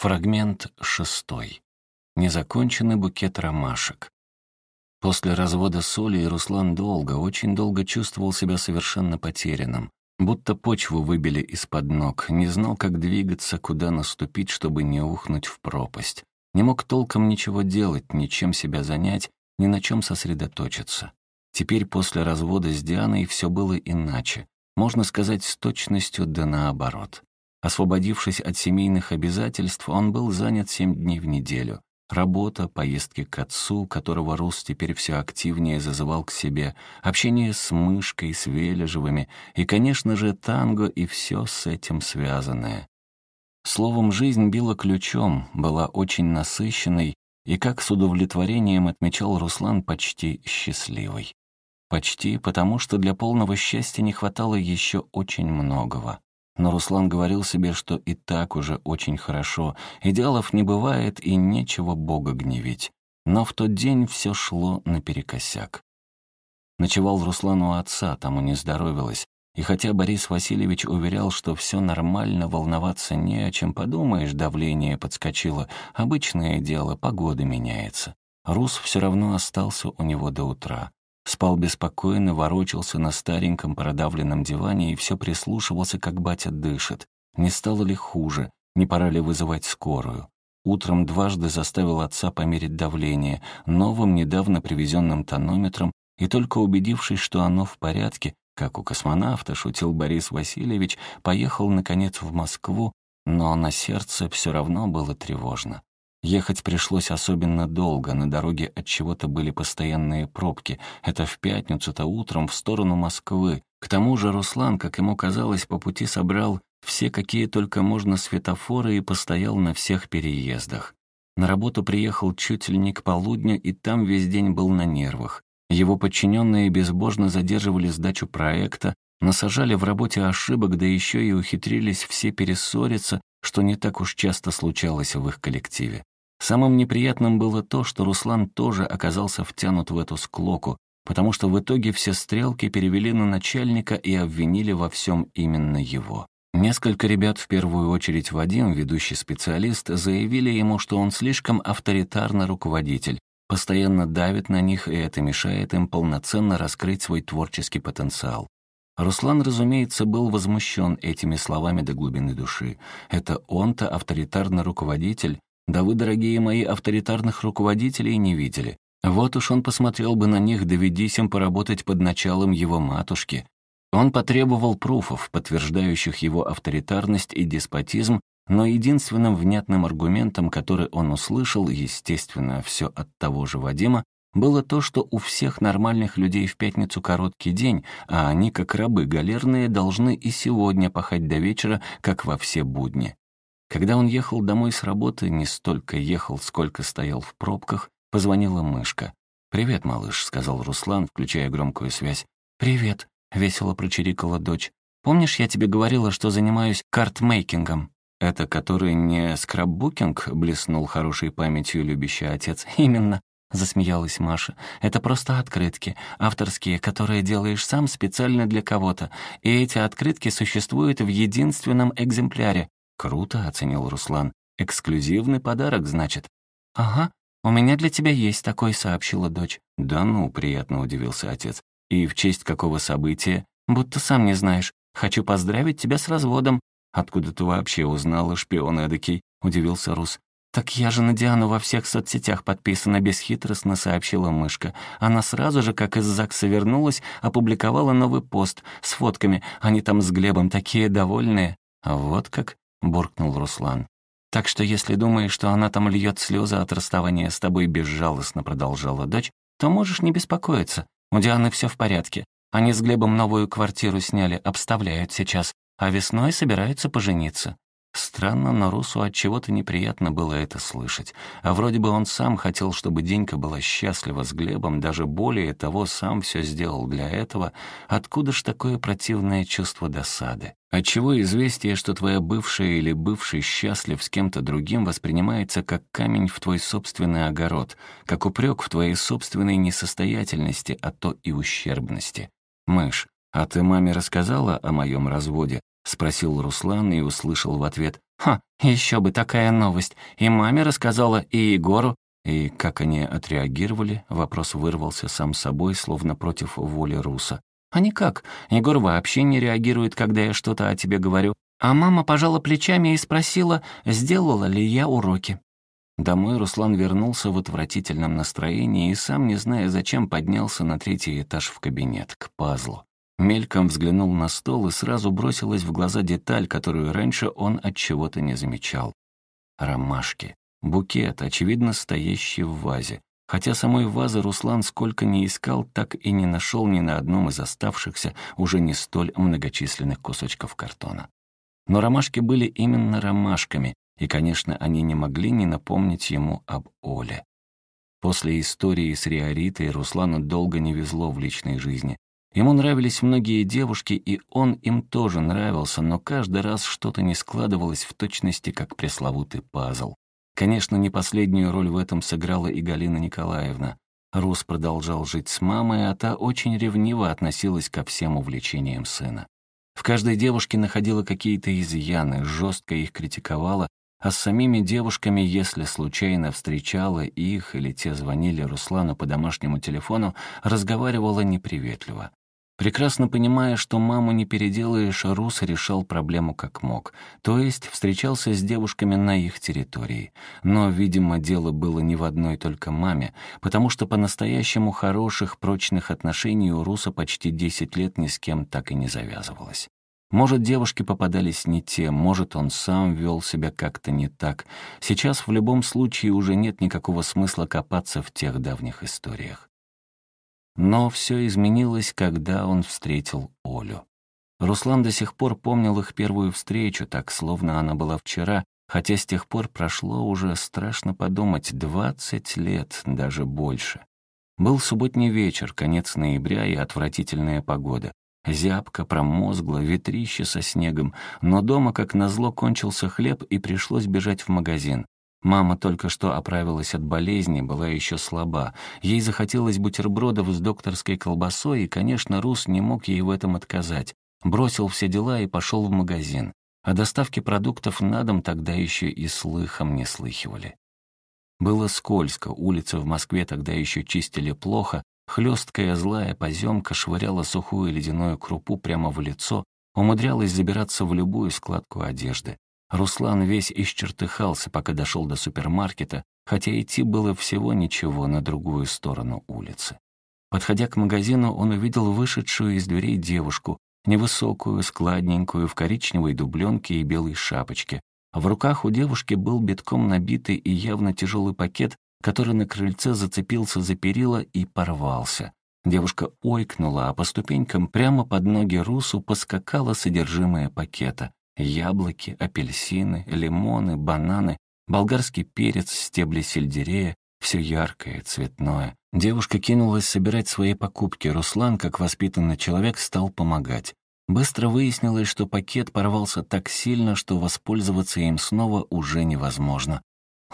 Фрагмент шестой. Незаконченный букет ромашек. После развода с Олей Руслан долго, очень долго чувствовал себя совершенно потерянным. Будто почву выбили из-под ног, не знал, как двигаться, куда наступить, чтобы не ухнуть в пропасть. Не мог толком ничего делать, ничем себя занять, ни на чем сосредоточиться. Теперь после развода с Дианой все было иначе. Можно сказать, с точностью да наоборот. Освободившись от семейных обязательств, он был занят семь дней в неделю. Работа, поездки к отцу, которого Рус теперь все активнее зазывал к себе, общение с мышкой, с Вележевыми и, конечно же, танго и все с этим связанное. Словом, жизнь била ключом, была очень насыщенной и, как с удовлетворением отмечал Руслан, почти счастливой. Почти потому, что для полного счастья не хватало еще очень многого. Но Руслан говорил себе, что и так уже очень хорошо, идеалов не бывает и нечего Бога гневить. Но в тот день все шло наперекосяк. Ночевал Руслан у отца, тому не здоровилось. И хотя Борис Васильевич уверял, что все нормально, волноваться не о чем, подумаешь, давление подскочило, обычное дело, погода меняется. Рус все равно остался у него до утра. Спал беспокойно, ворочался на стареньком продавленном диване и все прислушивался, как батя дышит. Не стало ли хуже? Не пора ли вызывать скорую? Утром дважды заставил отца померить давление новым, недавно привезенным тонометром, и только убедившись, что оно в порядке, как у космонавта, шутил Борис Васильевич, поехал, наконец, в Москву, но на сердце все равно было тревожно. Ехать пришлось особенно долго, на дороге от чего-то были постоянные пробки. Это в пятницу-то утром в сторону Москвы. К тому же Руслан, как ему казалось, по пути собрал все, какие только можно светофоры и постоял на всех переездах. На работу приехал чуть ли не к полудню, и там весь день был на нервах. Его подчиненные безбожно задерживали сдачу проекта, насажали в работе ошибок, да еще и ухитрились все перессориться, что не так уж часто случалось в их коллективе. Самым неприятным было то, что Руслан тоже оказался втянут в эту склоку, потому что в итоге все стрелки перевели на начальника и обвинили во всем именно его. Несколько ребят, в первую очередь Вадим, ведущий специалист, заявили ему, что он слишком авторитарный руководитель, постоянно давит на них, и это мешает им полноценно раскрыть свой творческий потенциал. Руслан, разумеется, был возмущен этими словами до глубины души. Это он-то авторитарный руководитель, да вы, дорогие мои, авторитарных руководителей не видели. Вот уж он посмотрел бы на них, доведись им поработать под началом его матушки. Он потребовал пруфов, подтверждающих его авторитарность и деспотизм, но единственным внятным аргументом, который он услышал, естественно, все от того же Вадима, было то, что у всех нормальных людей в пятницу короткий день, а они, как рабы галерные, должны и сегодня пахать до вечера, как во все будни. Когда он ехал домой с работы, не столько ехал, сколько стоял в пробках, позвонила мышка. «Привет, малыш», — сказал Руслан, включая громкую связь. «Привет», — весело прочирикала дочь. «Помнишь, я тебе говорила, что занимаюсь картмейкингом?» «Это который не скраббукинг?» — блеснул хорошей памятью любящий отец. «Именно», — засмеялась Маша. «Это просто открытки, авторские, которые делаешь сам специально для кого-то. И эти открытки существуют в единственном экземпляре. «Круто», — оценил Руслан. «Эксклюзивный подарок, значит?» «Ага, у меня для тебя есть такой», — сообщила дочь. «Да ну», — приятно удивился отец. «И в честь какого события?» «Будто сам не знаешь. Хочу поздравить тебя с разводом». «Откуда ты вообще узнала, шпион эдакий?» — удивился Рус. «Так я же на Диану во всех соцсетях подписана», — бесхитростно сообщила мышка. Она сразу же, как из ЗАГСа вернулась, опубликовала новый пост с фотками. Они там с Глебом такие довольные. А вот как? — буркнул Руслан. «Так что если думаешь, что она там льет слезы от расставания с тобой безжалостно продолжала дочь, то можешь не беспокоиться. У Дианы все в порядке. Они с Глебом новую квартиру сняли, обставляют сейчас, а весной собираются пожениться. Странно, но Русу от чего-то неприятно было это слышать. А вроде бы он сам хотел, чтобы Денька была счастлива с Глебом, даже более того, сам все сделал для этого. Откуда ж такое противное чувство досады? Отчего известие, что твоя бывшая или бывший счастлив с кем-то другим, воспринимается как камень в твой собственный огород, как упрек в твоей собственной несостоятельности, а то и ущербности? Мышь, а ты маме рассказала о моем разводе? — спросил Руслан и услышал в ответ «Ха, еще бы такая новость. И маме рассказала, и Егору». И как они отреагировали, вопрос вырвался сам собой, словно против воли Руса. «А никак. Егор вообще не реагирует, когда я что-то о тебе говорю. А мама пожала плечами и спросила, сделала ли я уроки». Домой Руслан вернулся в отвратительном настроении и сам, не зная зачем, поднялся на третий этаж в кабинет, к пазлу. Мельком взглянул на стол и сразу бросилась в глаза деталь, которую раньше он от чего-то не замечал. Ромашки. Букет, очевидно, стоящий в вазе. Хотя самой вазы Руслан сколько ни искал, так и не нашел ни на одном из оставшихся уже не столь многочисленных кусочков картона. Но ромашки были именно ромашками, и, конечно, они не могли не напомнить ему об Оле. После истории с Риоритой Руслану долго не везло в личной жизни. Ему нравились многие девушки, и он им тоже нравился, но каждый раз что-то не складывалось в точности, как пресловутый пазл. Конечно, не последнюю роль в этом сыграла и Галина Николаевна. Рус продолжал жить с мамой, а та очень ревниво относилась ко всем увлечениям сына. В каждой девушке находила какие-то изъяны, жестко их критиковала, а с самими девушками, если случайно встречала их или те звонили Руслану по домашнему телефону, разговаривала неприветливо. Прекрасно понимая, что маму не переделаешь, Рус решал проблему как мог, то есть встречался с девушками на их территории. Но, видимо, дело было не в одной только маме, потому что по-настоящему хороших, прочных отношений у Руса почти 10 лет ни с кем так и не завязывалось. Может, девушки попадались не те, может, он сам вел себя как-то не так. Сейчас в любом случае уже нет никакого смысла копаться в тех давних историях. Но все изменилось, когда он встретил Олю. Руслан до сих пор помнил их первую встречу, так словно она была вчера, хотя с тех пор прошло уже, страшно подумать, двадцать лет, даже больше. Был субботний вечер, конец ноября и отвратительная погода. Зябко, промозгло, ветрище со снегом, но дома, как назло, кончился хлеб и пришлось бежать в магазин. Мама только что оправилась от болезни, была еще слаба. Ей захотелось бутербродов с докторской колбасой, и, конечно, Рус не мог ей в этом отказать. Бросил все дела и пошел в магазин. О доставке продуктов на дом тогда еще и слыхом не слыхивали. Было скользко, улицы в Москве тогда еще чистили плохо, хлесткая злая поземка швыряла сухую ледяную крупу прямо в лицо, умудрялась забираться в любую складку одежды. Руслан весь исчертыхался, пока дошел до супермаркета, хотя идти было всего ничего на другую сторону улицы. Подходя к магазину, он увидел вышедшую из дверей девушку, невысокую, складненькую, в коричневой дубленке и белой шапочке. В руках у девушки был битком набитый и явно тяжелый пакет, который на крыльце зацепился за перила и порвался. Девушка ойкнула, а по ступенькам прямо под ноги Русу поскакало содержимое пакета. Яблоки, апельсины, лимоны, бананы, болгарский перец, стебли сельдерея, все яркое, цветное. Девушка кинулась собирать свои покупки. Руслан, как воспитанный человек, стал помогать. Быстро выяснилось, что пакет порвался так сильно, что воспользоваться им снова уже невозможно.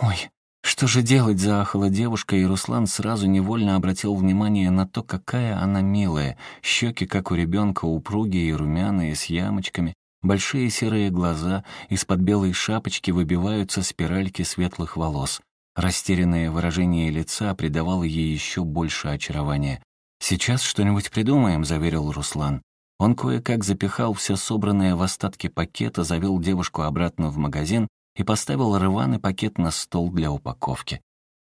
«Ой, что же делать?» — заахала девушка, и Руслан сразу невольно обратил внимание на то, какая она милая. Щеки, как у ребенка, упругие и румяные, с ямочками, Большие серые глаза, из-под белой шапочки выбиваются спиральки светлых волос. Растерянное выражение лица придавало ей еще больше очарования. «Сейчас что-нибудь придумаем», — заверил Руслан. Он кое-как запихал все собранное в остатки пакета, завел девушку обратно в магазин и поставил рваный пакет на стол для упаковки.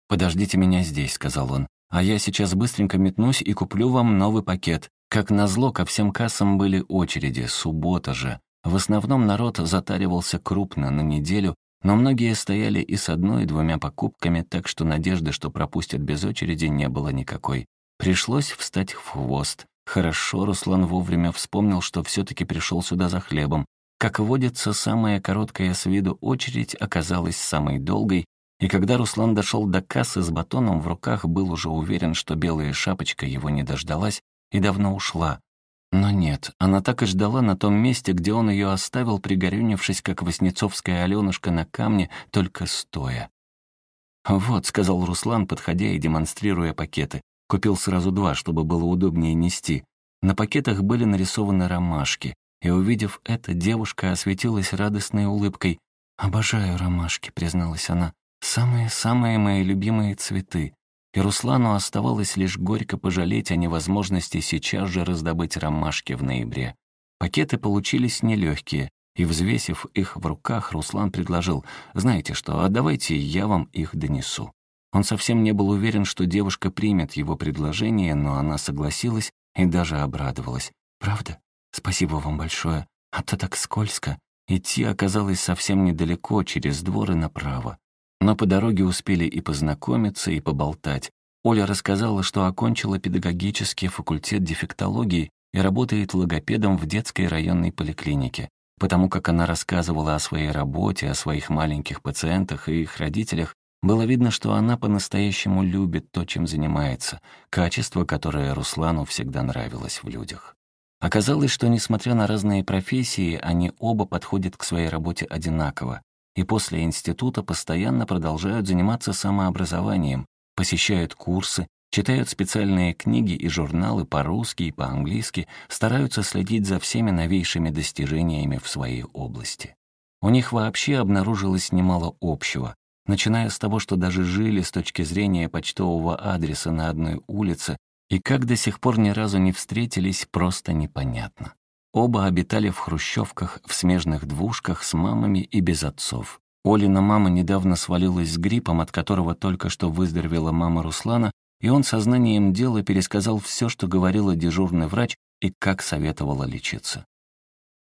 «Подождите меня здесь», — сказал он, «а я сейчас быстренько метнусь и куплю вам новый пакет». Как назло, ко всем кассам были очереди, суббота же. В основном народ затаривался крупно на неделю, но многие стояли и с одной, и двумя покупками, так что надежды, что пропустят без очереди, не было никакой. Пришлось встать в хвост. Хорошо, Руслан вовремя вспомнил, что все-таки пришел сюда за хлебом. Как водится, самая короткая с виду очередь оказалась самой долгой, и когда Руслан дошел до кассы с батоном в руках, был уже уверен, что белая шапочка его не дождалась и давно ушла. Но нет, она так и ждала на том месте, где он ее оставил, пригорюнившись, как Васнецовская Аленушка на камне, только стоя. «Вот», — сказал Руслан, подходя и демонстрируя пакеты. Купил сразу два, чтобы было удобнее нести. На пакетах были нарисованы ромашки, и, увидев это, девушка осветилась радостной улыбкой. «Обожаю ромашки», — призналась она. «Самые-самые мои любимые цветы». И Руслану оставалось лишь горько пожалеть о невозможности сейчас же раздобыть ромашки в ноябре. Пакеты получились нелегкие, и, взвесив их в руках, Руслан предложил, «Знаете что, а давайте я вам их донесу». Он совсем не был уверен, что девушка примет его предложение, но она согласилась и даже обрадовалась. «Правда? Спасибо вам большое. А то так скользко. Идти оказалось совсем недалеко, через двор и направо. Но по дороге успели и познакомиться, и поболтать. Оля рассказала, что окончила педагогический факультет дефектологии и работает логопедом в детской районной поликлинике. Потому как она рассказывала о своей работе, о своих маленьких пациентах и их родителях, было видно, что она по-настоящему любит то, чем занимается, качество, которое Руслану всегда нравилось в людях. Оказалось, что, несмотря на разные профессии, они оба подходят к своей работе одинаково, и после института постоянно продолжают заниматься самообразованием, посещают курсы, читают специальные книги и журналы по-русски и по-английски, стараются следить за всеми новейшими достижениями в своей области. У них вообще обнаружилось немало общего, начиная с того, что даже жили с точки зрения почтового адреса на одной улице, и как до сих пор ни разу не встретились, просто непонятно. Оба обитали в хрущевках, в смежных двушках с мамами и без отцов. Олина мама недавно свалилась с гриппом, от которого только что выздоровела мама Руслана, и он сознанием дела пересказал все, что говорила дежурный врач и как советовала лечиться.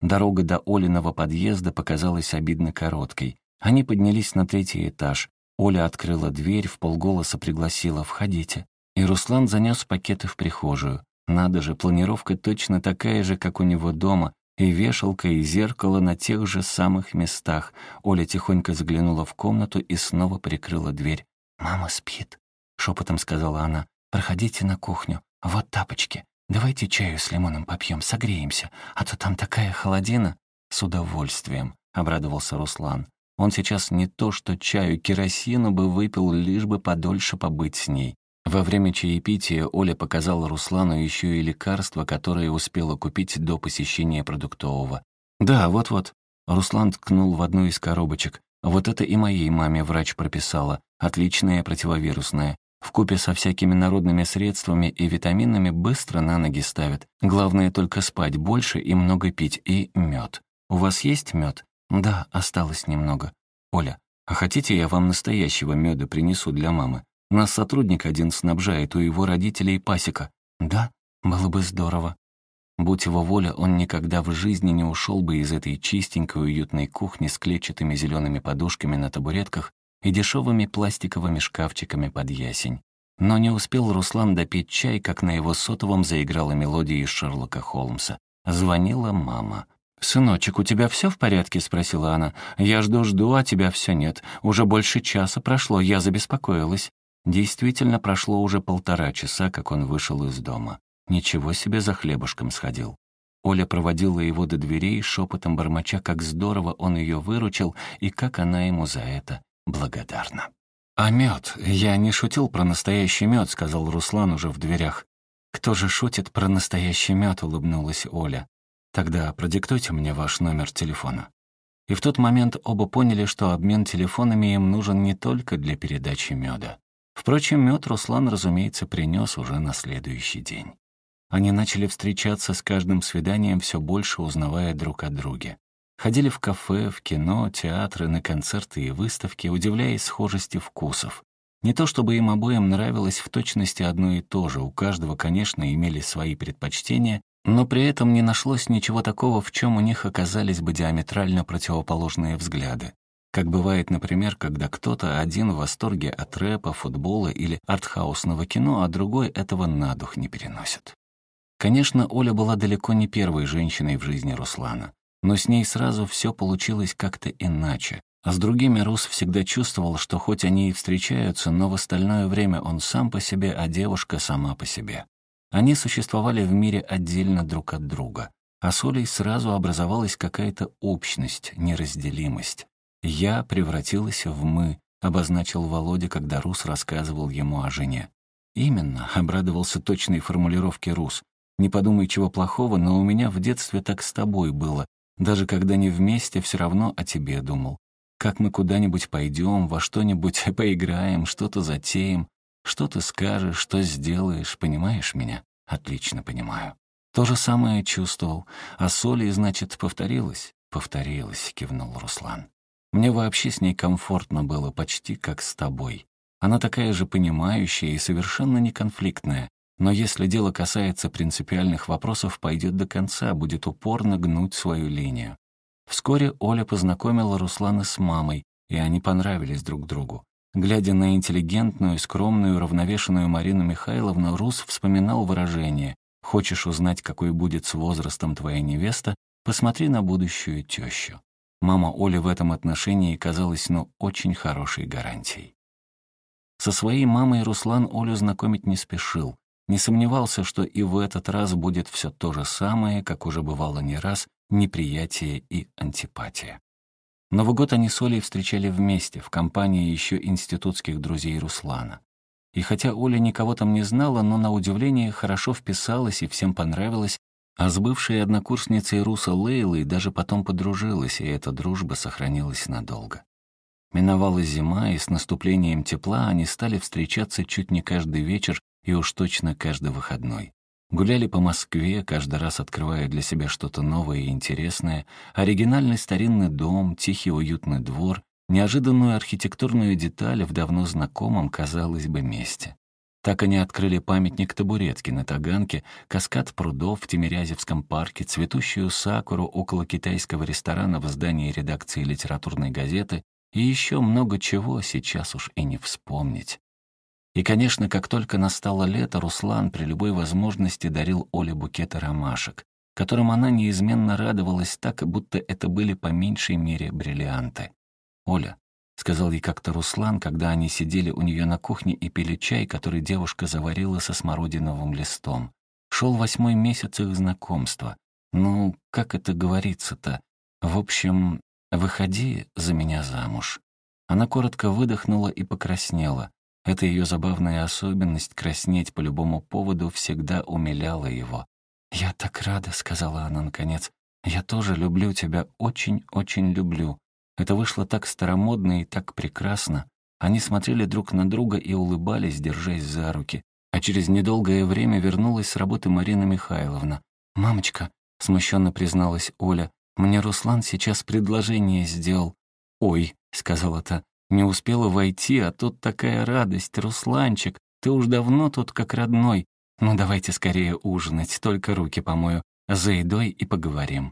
Дорога до Олиного подъезда показалась обидно короткой. Они поднялись на третий этаж. Оля открыла дверь, в полголоса пригласила «Входите». И Руслан занес пакеты в прихожую. Надо же, планировка точно такая же, как у него дома, и вешалка, и зеркало на тех же самых местах. Оля тихонько заглянула в комнату и снова прикрыла дверь. «Мама спит», — шепотом сказала она. «Проходите на кухню. Вот тапочки. Давайте чаю с лимоном попьем, согреемся, а то там такая холодина». «С удовольствием», — обрадовался Руслан. Он сейчас не то что чаю, керосину бы выпил, лишь бы подольше побыть с ней. Во время чаепития Оля показала Руслану еще и лекарства, которые успела купить до посещения продуктового. «Да, вот-вот». Руслан ткнул в одну из коробочек. «Вот это и моей маме врач прописала. Отличное противовирусное. Вкупе со всякими народными средствами и витаминами быстро на ноги ставит. Главное только спать больше и много пить. И мед. У вас есть мед? «Да, осталось немного. Оля, а хотите, я вам настоящего меда принесу для мамы? Нас сотрудник один снабжает, у его родителей пасека. Да, было бы здорово». Будь его воля, он никогда в жизни не ушел бы из этой чистенькой уютной кухни с клетчатыми зелеными подушками на табуретках и дешевыми пластиковыми шкафчиками под ясень. Но не успел Руслан допить чай, как на его сотовом заиграла мелодия из Шерлока Холмса. Звонила мама. «Сыночек, у тебя все в порядке?» — спросила она. «Я жду-жду, а тебя все нет. Уже больше часа прошло, я забеспокоилась». Действительно, прошло уже полтора часа, как он вышел из дома. Ничего себе за хлебушком сходил. Оля проводила его до дверей, шепотом бормоча, как здорово он ее выручил и как она ему за это благодарна. «А мед? Я не шутил про настоящий мед», — сказал Руслан уже в дверях. «Кто же шутит про настоящий мед?» — улыбнулась Оля. Тогда продиктуйте мне ваш номер телефона». И в тот момент оба поняли, что обмен телефонами им нужен не только для передачи меда. Впрочем, мед Руслан, разумеется, принес уже на следующий день. Они начали встречаться с каждым свиданием, все больше узнавая друг о друге. Ходили в кафе, в кино, театры, на концерты и выставки, удивляясь схожести вкусов. Не то чтобы им обоим нравилось в точности одно и то же, у каждого, конечно, имели свои предпочтения, но при этом не нашлось ничего такого, в чем у них оказались бы диаметрально противоположные взгляды. Как бывает, например, когда кто-то один в восторге от рэпа, футбола или артхаусного кино, а другой этого на дух не переносит. Конечно, Оля была далеко не первой женщиной в жизни Руслана, но с ней сразу все получилось как-то иначе. А с другими Рус всегда чувствовал, что хоть они и встречаются, но в остальное время он сам по себе, а девушка сама по себе. Они существовали в мире отдельно друг от друга, а с Олей сразу образовалась какая-то общность, неразделимость. «Я превратилась в «мы», — обозначил Володя, когда Рус рассказывал ему о жене. «Именно», — обрадовался точной формулировке Рус. «Не подумай чего плохого, но у меня в детстве так с тобой было. Даже когда не вместе, все равно о тебе думал. как мы куда-нибудь пойдем, во что-нибудь поиграем, что-то затеем, что ты скажешь, что сделаешь, понимаешь меня? Отлично понимаю. То же самое чувствовал. А соли, значит, повторилось? Повторилось, кивнул Руслан. Мне вообще с ней комфортно было, почти как с тобой. Она такая же понимающая и совершенно не конфликтная. Но если дело касается принципиальных вопросов, пойдет до конца, будет упорно гнуть свою линию. Вскоре Оля познакомила Руслана с мамой, и они понравились друг другу. Глядя на интеллигентную, скромную, равновешенную Марину Михайловну, Рус вспоминал выражение «Хочешь узнать, какой будет с возрастом твоя невеста? Посмотри на будущую тещу». Мама Оли в этом отношении казалась, ну, очень хорошей гарантией. Со своей мамой Руслан Олю знакомить не спешил. Не сомневался, что и в этот раз будет все то же самое, как уже бывало не раз, неприятие и антипатия. Новый год они с Олей встречали вместе, в компании еще институтских друзей Руслана. И хотя Оля никого там не знала, но на удивление хорошо вписалась и всем понравилась, а с бывшей однокурсницей Руса Лейлой даже потом подружилась, и эта дружба сохранилась надолго. Миновала зима, и с наступлением тепла они стали встречаться чуть не каждый вечер и уж точно каждый выходной. Гуляли по Москве, каждый раз открывая для себя что-то новое и интересное, оригинальный старинный дом, тихий уютный двор, неожиданную архитектурную деталь в давно знакомом, казалось бы, месте. Так они открыли памятник табуретки на Таганке, каскад прудов в Тимирязевском парке, цветущую сакуру около китайского ресторана в здании редакции литературной газеты и еще много чего сейчас уж и не вспомнить. И, конечно, как только настало лето, Руслан при любой возможности дарил Оле букеты ромашек, которым она неизменно радовалась так, будто это были по меньшей мере бриллианты. «Оля», — сказал ей как-то Руслан, когда они сидели у нее на кухне и пили чай, который девушка заварила со смородиновым листом. Шел восьмой месяц их знакомства. Ну, как это говорится-то? В общем, выходи за меня замуж. Она коротко выдохнула и покраснела. Эта ее забавная особенность краснеть по любому поводу всегда умиляла его. «Я так рада», — сказала она наконец. «Я тоже люблю тебя, очень-очень люблю». Это вышло так старомодно и так прекрасно. Они смотрели друг на друга и улыбались, держась за руки. А через недолгое время вернулась с работы Марина Михайловна. «Мамочка», — смущенно призналась Оля, «мне Руслан сейчас предложение сделал». «Ой», — сказала та, не успела войти, а тут такая радость, Русланчик, ты уж давно тут как родной. Ну давайте скорее ужинать, только руки помою, за едой и поговорим.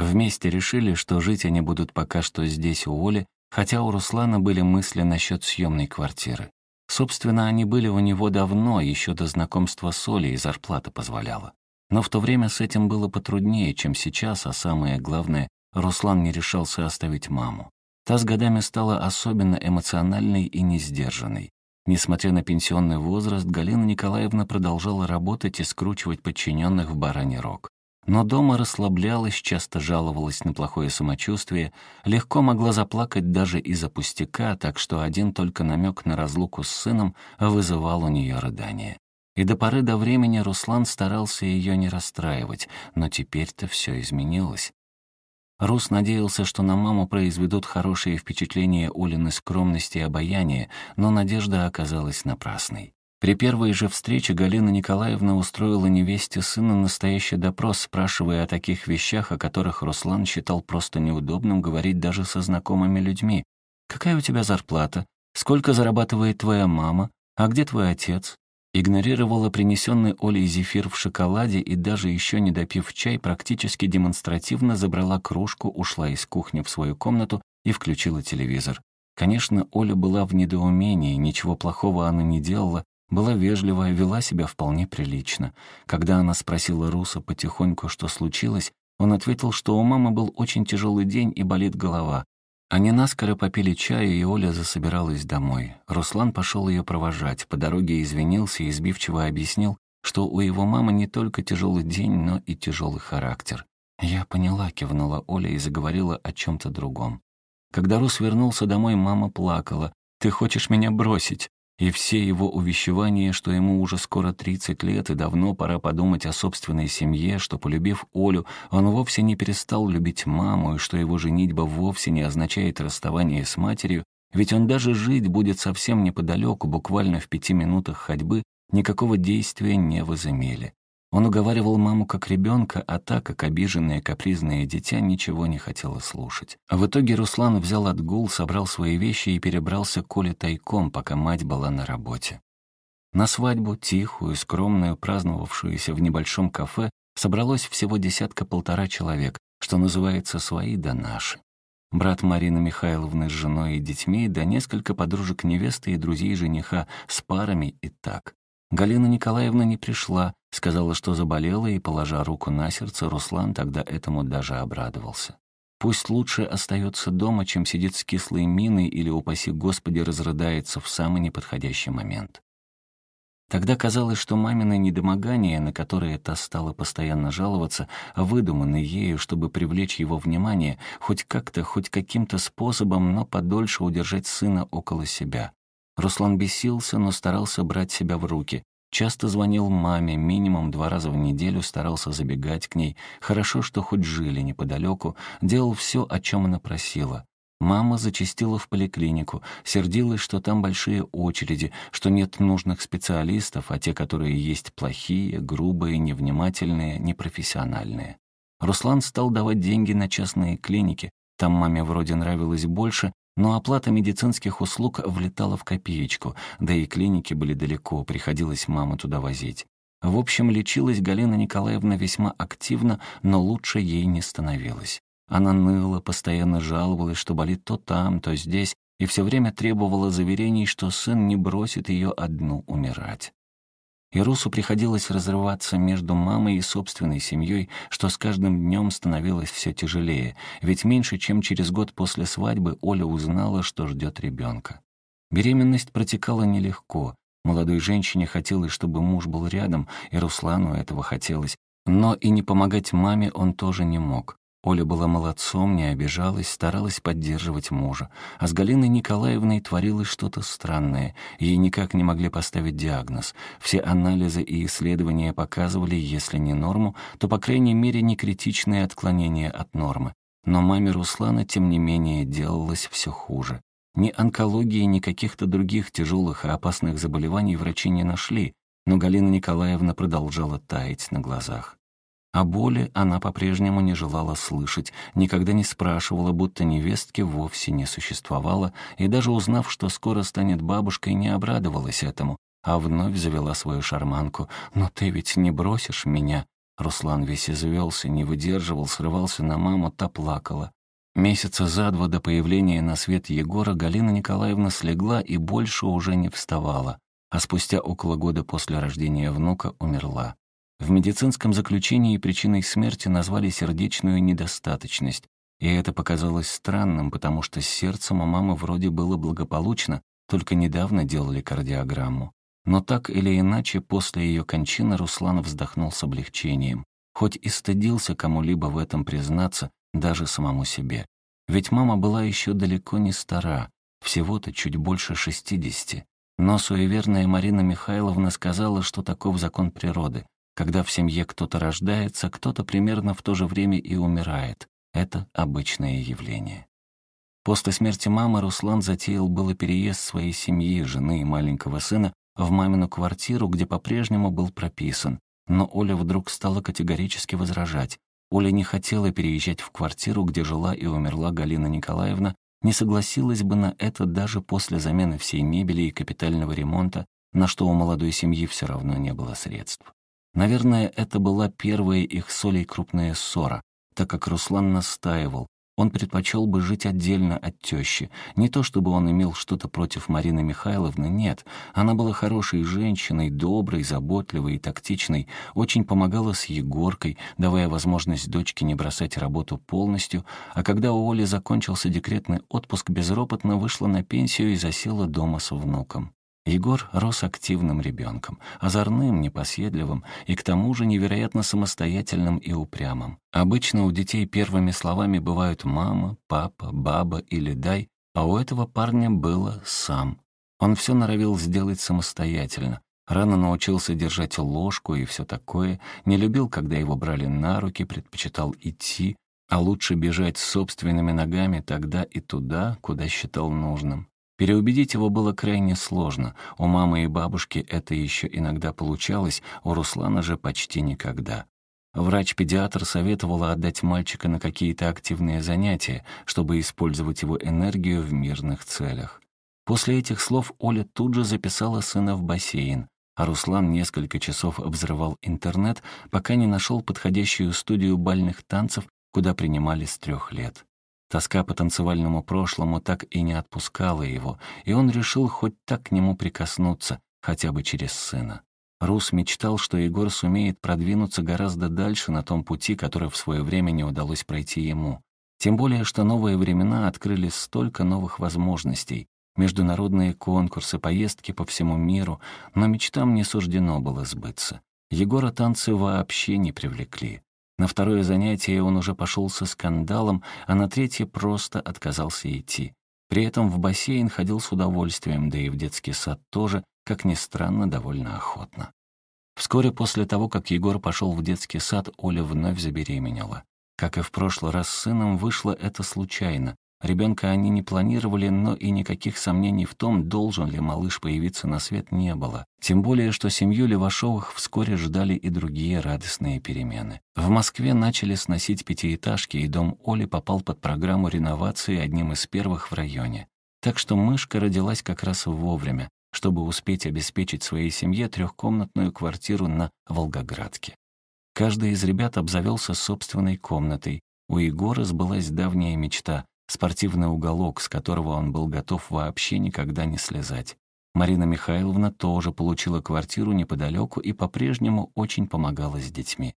Вместе решили, что жить они будут пока что здесь у Оли, хотя у Руслана были мысли насчет съемной квартиры. Собственно, они были у него давно, еще до знакомства с Олей, и зарплата позволяла. Но в то время с этим было потруднее, чем сейчас, а самое главное, Руслан не решался оставить маму. Та с годами стала особенно эмоциональной и несдержанной. Несмотря на пенсионный возраст, Галина Николаевна продолжала работать и скручивать подчиненных в бараний рог. Но дома расслаблялась, часто жаловалась на плохое самочувствие, легко могла заплакать даже из-за пустяка, так что один только намек на разлуку с сыном вызывал у нее рыдание. И до поры до времени Руслан старался ее не расстраивать, но теперь-то все изменилось. Рус надеялся, что на маму произведут хорошее впечатление Олины скромности и обаяния, но надежда оказалась напрасной. При первой же встрече Галина Николаевна устроила невесте сына настоящий допрос, спрашивая о таких вещах, о которых Руслан считал просто неудобным говорить даже со знакомыми людьми. «Какая у тебя зарплата? Сколько зарабатывает твоя мама? А где твой отец? Игнорировала принесенный Олей зефир в шоколаде и даже еще не допив чай, практически демонстративно забрала кружку, ушла из кухни в свою комнату и включила телевизор. Конечно, Оля была в недоумении, ничего плохого она не делала, была вежливая, вела себя вполне прилично. Когда она спросила Руса потихоньку, что случилось, он ответил, что у мамы был очень тяжелый день и болит голова, они наскоро попили чаю, и Оля засобиралась домой. Руслан пошел ее провожать, по дороге извинился и избивчиво объяснил, что у его мамы не только тяжелый день, но и тяжелый характер. «Я поняла», — кивнула Оля и заговорила о чем-то другом. Когда Рус вернулся домой, мама плакала. «Ты хочешь меня бросить?» И все его увещевания, что ему уже скоро 30 лет и давно пора подумать о собственной семье, что, полюбив Олю, он вовсе не перестал любить маму, и что его женитьба вовсе не означает расставание с матерью, ведь он даже жить будет совсем неподалеку, буквально в пяти минутах ходьбы, никакого действия не возымели. Он уговаривал маму как ребенка, а так, как обиженное капризное дитя, ничего не хотела слушать. А в итоге Руслан взял отгул, собрал свои вещи и перебрался к Коле тайком, пока мать была на работе. На свадьбу, тихую, скромную, праздновавшуюся в небольшом кафе, собралось всего десятка-полтора человек, что называется «свои да наши». Брат Марины Михайловны с женой и детьми, да несколько подружек невесты и друзей жениха с парами и так. Галина Николаевна не пришла, сказала, что заболела, и, положа руку на сердце, Руслан тогда этому даже обрадовался. Пусть лучше остается дома, чем сидит с кислой миной или, упаси Господи, разрыдается в самый неподходящий момент. Тогда казалось, что мамины недомогания, на которые та стала постоянно жаловаться, выдуманы ею, чтобы привлечь его внимание, хоть как-то, хоть каким-то способом, но подольше удержать сына около себя. Руслан бесился, но старался брать себя в руки. Часто звонил маме, минимум два раза в неделю старался забегать к ней. Хорошо, что хоть жили неподалеку, делал все, о чем она просила. Мама зачастила в поликлинику, сердилась, что там большие очереди, что нет нужных специалистов, а те, которые есть, плохие, грубые, невнимательные, непрофессиональные. Руслан стал давать деньги на частные клиники, там маме вроде нравилось больше, но оплата медицинских услуг влетала в копеечку, да и клиники были далеко, приходилось маму туда возить. В общем, лечилась Галина Николаевна весьма активно, но лучше ей не становилось. Она ныла, постоянно жаловалась, что болит то там, то здесь, и все время требовала заверений, что сын не бросит ее одну умирать. И Русу приходилось разрываться между мамой и собственной семьей, что с каждым днем становилось все тяжелее, ведь меньше чем через год после свадьбы Оля узнала, что ждет ребенка. Беременность протекала нелегко. Молодой женщине хотелось, чтобы муж был рядом, и Руслану этого хотелось, но и не помогать маме он тоже не мог. Оля была молодцом, не обижалась, старалась поддерживать мужа. А с Галиной Николаевной творилось что-то странное. Ей никак не могли поставить диагноз. Все анализы и исследования показывали, если не норму, то, по крайней мере, не критичные отклонения от нормы. Но маме Руслана, тем не менее, делалось все хуже. Ни онкологии, ни каких-то других тяжелых и опасных заболеваний врачи не нашли, но Галина Николаевна продолжала таять на глазах. О боли она по-прежнему не желала слышать, никогда не спрашивала, будто невестки вовсе не существовало, и даже узнав, что скоро станет бабушкой, не обрадовалась этому, а вновь завела свою шарманку. «Но ты ведь не бросишь меня?» Руслан весь извелся, не выдерживал, срывался на маму, та плакала. Месяца за два до появления на свет Егора Галина Николаевна слегла и больше уже не вставала, а спустя около года после рождения внука умерла. В медицинском заключении причиной смерти назвали сердечную недостаточность, и это показалось странным, потому что с сердцем у мамы вроде было благополучно, только недавно делали кардиограмму. Но так или иначе, после ее кончины Руслан вздохнул с облегчением, хоть и стыдился кому-либо в этом признаться, даже самому себе. Ведь мама была еще далеко не стара, всего-то чуть больше шестидесяти. Но суеверная Марина Михайловна сказала, что таков закон природы. Когда в семье кто-то рождается, кто-то примерно в то же время и умирает. Это обычное явление. После смерти мамы Руслан затеял было переезд своей семьи, жены и маленького сына в мамину квартиру, где по-прежнему был прописан. Но Оля вдруг стала категорически возражать. Оля не хотела переезжать в квартиру, где жила и умерла Галина Николаевна, не согласилась бы на это даже после замены всей мебели и капитального ремонта, на что у молодой семьи все равно не было средств. Наверное, это была первая их с Олей крупная ссора, так как Руслан настаивал. Он предпочел бы жить отдельно от тещи. Не то чтобы он имел что-то против Марины Михайловны, нет. Она была хорошей женщиной, доброй, заботливой и тактичной, очень помогала с Егоркой, давая возможность дочке не бросать работу полностью, а когда у Оли закончился декретный отпуск, безропотно вышла на пенсию и засела дома с внуком. Егор рос активным ребенком, озорным, непоседливым и к тому же невероятно самостоятельным и упрямым. Обычно у детей первыми словами бывают «мама», «папа», «баба» или «дай», а у этого парня было «сам». Он все норовил сделать самостоятельно. Рано научился держать ложку и все такое, не любил, когда его брали на руки, предпочитал идти, а лучше бежать собственными ногами тогда и туда, куда считал нужным. Переубедить его было крайне сложно. У мамы и бабушки это еще иногда получалось, у Руслана же почти никогда. Врач-педиатр советовала отдать мальчика на какие-то активные занятия, чтобы использовать его энергию в мирных целях. После этих слов Оля тут же записала сына в бассейн, а Руслан несколько часов обзрывал интернет, пока не нашел подходящую студию бальных танцев, куда принимали с трех лет. Тоска по танцевальному прошлому так и не отпускала его, и он решил хоть так к нему прикоснуться, хотя бы через сына. Рус мечтал, что Егор сумеет продвинуться гораздо дальше на том пути, который в свое время не удалось пройти ему. Тем более, что новые времена открыли столько новых возможностей. Международные конкурсы, поездки по всему миру, но мечтам не суждено было сбыться. Егора танцы вообще не привлекли. На второе занятие он уже пошел со скандалом, а на третье просто отказался идти. При этом в бассейн ходил с удовольствием, да и в детский сад тоже, как ни странно, довольно охотно. Вскоре после того, как Егор пошел в детский сад, Оля вновь забеременела. Как и в прошлый раз с сыном, вышло это случайно. Ребенка они не планировали, но и никаких сомнений в том, должен ли малыш появиться на свет, не было. Тем более, что семью Левашовых вскоре ждали и другие радостные перемены. В Москве начали сносить пятиэтажки, и дом Оли попал под программу реновации одним из первых в районе. Так что мышка родилась как раз вовремя, чтобы успеть обеспечить своей семье трехкомнатную квартиру на Волгоградке. Каждый из ребят обзавелся собственной комнатой. У Егора сбылась давняя мечта — спортивный уголок, с которого он был готов вообще никогда не слезать. Марина Михайловна тоже получила квартиру неподалеку и по-прежнему очень помогала с детьми.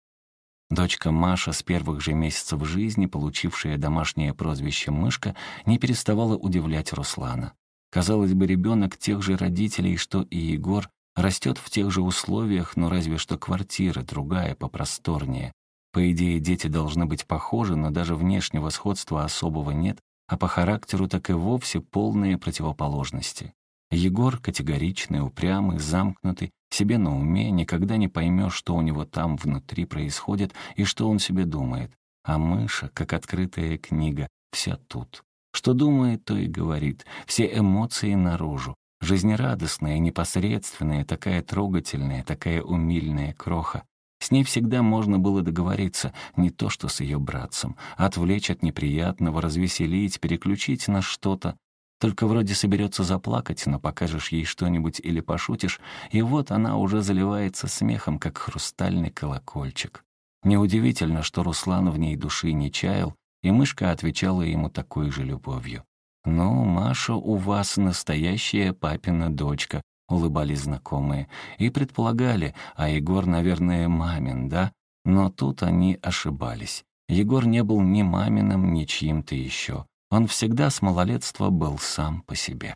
Дочка Маша с первых же месяцев жизни, получившая домашнее прозвище «Мышка», не переставала удивлять Руслана. Казалось бы, ребенок тех же родителей, что и Егор, растет в тех же условиях, но разве что квартира другая, попросторнее. По идее, дети должны быть похожи, но даже внешнего сходства особого нет, а по характеру так и вовсе полные противоположности. Егор категоричный, упрямый, замкнутый, себе на уме, никогда не поймешь, что у него там внутри происходит и что он себе думает. А мыша, как открытая книга, вся тут. Что думает, то и говорит. Все эмоции наружу. Жизнерадостная, непосредственная, такая трогательная, такая умильная кроха. С ней всегда можно было договориться, не то что с ее братцем, отвлечь от неприятного, развеселить, переключить на что-то. Только вроде соберется заплакать, но покажешь ей что-нибудь или пошутишь, и вот она уже заливается смехом, как хрустальный колокольчик. Неудивительно, что Руслан в ней души не чаял, и мышка отвечала ему такой же любовью. «Ну, Маша, у вас настоящая папина дочка», — улыбались знакомые, и предполагали, а Егор, наверное, мамин, да? Но тут они ошибались. Егор не был ни маминым, ни чьим-то еще. Он всегда с малолетства был сам по себе.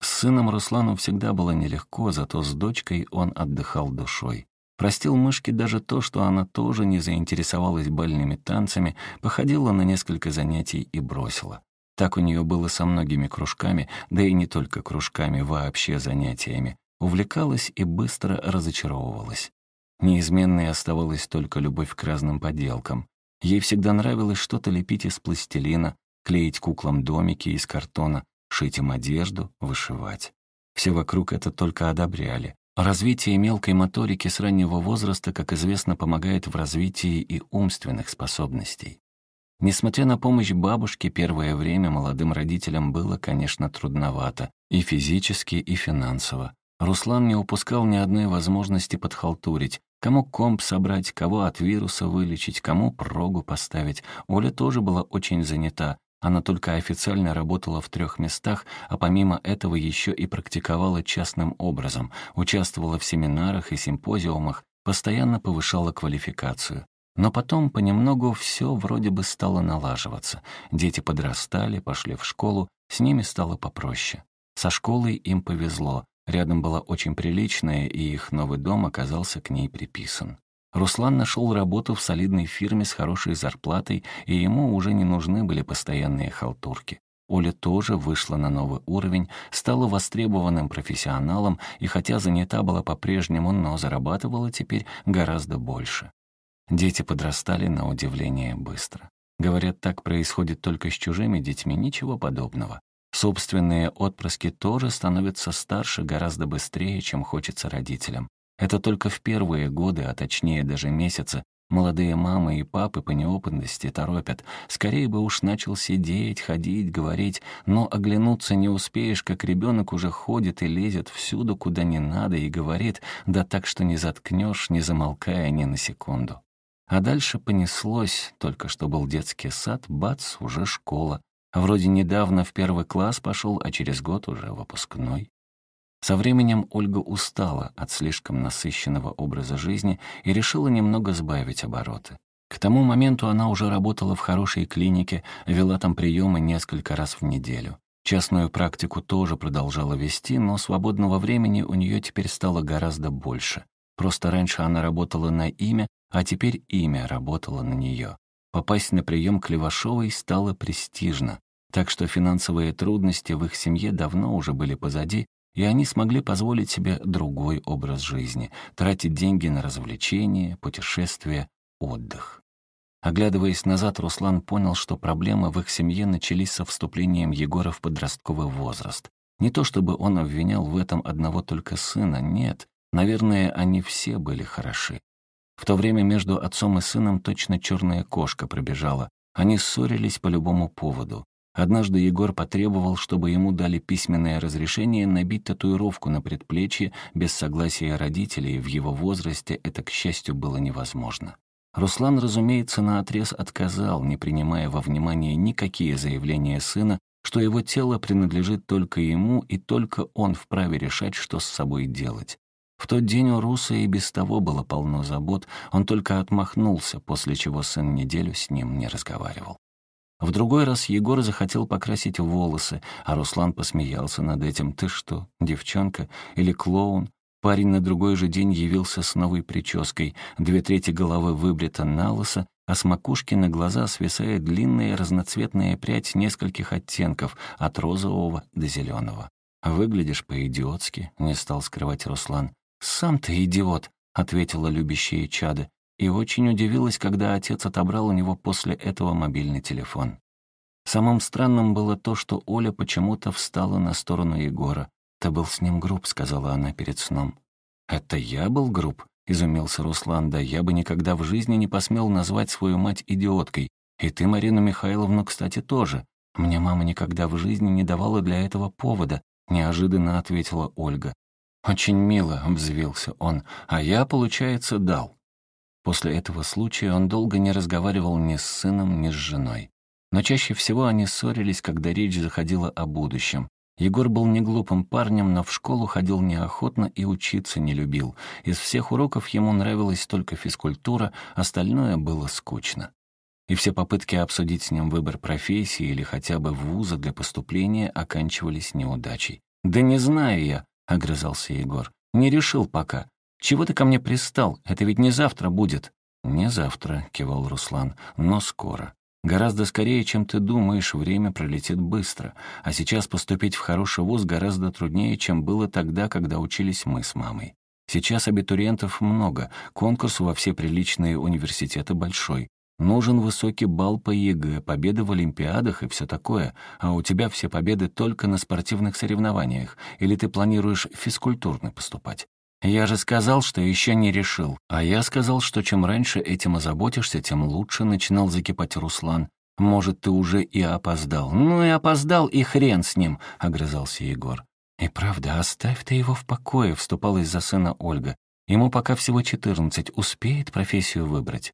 С сыном Руслану всегда было нелегко, зато с дочкой он отдыхал душой. Простил мышке даже то, что она тоже не заинтересовалась бальными танцами, походила на несколько занятий и бросила. Так у нее было со многими кружками, да и не только кружками, вообще занятиями. Увлекалась и быстро разочаровывалась. Неизменной оставалась только любовь к разным поделкам. Ей всегда нравилось что-то лепить из пластилина, клеить куклам домики из картона, шить им одежду, вышивать. Все вокруг это только одобряли. Развитие мелкой моторики с раннего возраста, как известно, помогает в развитии и умственных способностей. Несмотря на помощь бабушки, первое время молодым родителям было, конечно, трудновато, и физически, и финансово. Руслан не упускал ни одной возможности подхалтурить, кому комп собрать, кого от вируса вылечить, кому прогу поставить. Оля тоже была очень занята, она только официально работала в трех местах, а помимо этого еще и практиковала частным образом, участвовала в семинарах и симпозиумах, постоянно повышала квалификацию. Но потом понемногу все вроде бы стало налаживаться. Дети подрастали, пошли в школу, с ними стало попроще. Со школой им повезло. Рядом была очень приличная, и их новый дом оказался к ней приписан. Руслан нашел работу в солидной фирме с хорошей зарплатой, и ему уже не нужны были постоянные халтурки. Оля тоже вышла на новый уровень, стала востребованным профессионалом и хотя занята была по-прежнему, но зарабатывала теперь гораздо больше. Дети подрастали на удивление быстро. Говорят, так происходит только с чужими детьми, ничего подобного. Собственные отпрыски тоже становятся старше гораздо быстрее, чем хочется родителям. Это только в первые годы, а точнее даже месяцы, Молодые мамы и папы по неопытности торопят. Скорее бы уж начал сидеть, ходить, говорить, но оглянуться не успеешь, как ребенок уже ходит и лезет всюду, куда не надо, и говорит, да так, что не заткнешь, не замолкая ни на секунду. А дальше понеслось, только что был детский сад, бац, уже школа. Вроде недавно в первый класс пошел, а через год уже выпускной. Со временем Ольга устала от слишком насыщенного образа жизни и решила немного сбавить обороты. К тому моменту она уже работала в хорошей клинике, вела там приемы несколько раз в неделю. Частную практику тоже продолжала вести, но свободного времени у нее теперь стало гораздо больше. Просто раньше она работала на имя, а теперь имя работало на нее. Попасть на прием к Левашовой стало престижно, так что финансовые трудности в их семье давно уже были позади, и они смогли позволить себе другой образ жизни, тратить деньги на развлечения, путешествия, отдых. Оглядываясь назад, Руслан понял, что проблемы в их семье начались со вступлением Егора в подростковый возраст. Не то чтобы он обвинял в этом одного только сына, нет, наверное, они все были хороши. В то время между отцом и сыном точно черная кошка пробежала. Они ссорились по любому поводу. Однажды Егор потребовал, чтобы ему дали письменное разрешение набить татуировку на предплечье без согласия родителей, в его возрасте это, к счастью, было невозможно. Руслан, разумеется, наотрез отказал, не принимая во внимание никакие заявления сына, что его тело принадлежит только ему, и только он вправе решать, что с собой делать. В тот день у Руса и без того было полно забот, он только отмахнулся, после чего сын неделю с ним не разговаривал. В другой раз Егор захотел покрасить волосы, а Руслан посмеялся над этим. «Ты что, девчонка или клоун?» Парень на другой же день явился с новой прической. Две трети головы выбрита на лысо, а с макушки на глаза свисает длинная разноцветная прядь нескольких оттенков, от розового до зеленого. «Выглядишь по-идиотски», — не стал скрывать Руслан. «Сам ты идиот», — ответила любящая чада и очень удивилась, когда отец отобрал у него после этого мобильный телефон. Самым странным было то, что Оля почему-то встала на сторону Егора. «Ты был с ним груб», — сказала она перед сном. «Это я был груб?» — изумился Руслан. «Да я бы никогда в жизни не посмел назвать свою мать идиоткой. И ты, Марину Михайловну, кстати, тоже. Мне мама никогда в жизни не давала для этого повода», — неожиданно ответила Ольга. «Очень мило», — взвился он, — «а я, получается, дал». После этого случая он долго не разговаривал ни с сыном, ни с женой. Но чаще всего они ссорились, когда речь заходила о будущем. Егор был не глупым парнем, но в школу ходил неохотно и учиться не любил. Из всех уроков ему нравилась только физкультура, остальное было скучно. И все попытки обсудить с ним выбор профессии или хотя бы вуза для поступления оканчивались неудачей. «Да не знаю я», — огрызался Егор. «Не решил пока. «Чего ты ко мне пристал? Это ведь не завтра будет». «Не завтра», — кивал Руслан, — «но скоро. Гораздо скорее, чем ты думаешь, время пролетит быстро. А сейчас поступить в хороший вуз гораздо труднее, чем было тогда, когда учились мы с мамой. Сейчас абитуриентов много, конкурс во все приличные университеты большой. Нужен высокий балл по ЕГЭ, победы в олимпиадах и все такое, а у тебя все победы только на спортивных соревнованиях, или ты планируешь физкультурно поступать. «Я же сказал, что еще не решил. А я сказал, что чем раньше этим озаботишься, тем лучше», — начинал закипать Руслан. «Может, ты уже и опоздал». «Ну и опоздал, и хрен с ним», — огрызался Егор. «И правда, оставь ты его в покое», — вступала из-за сына Ольга. «Ему пока всего четырнадцать, успеет профессию выбрать».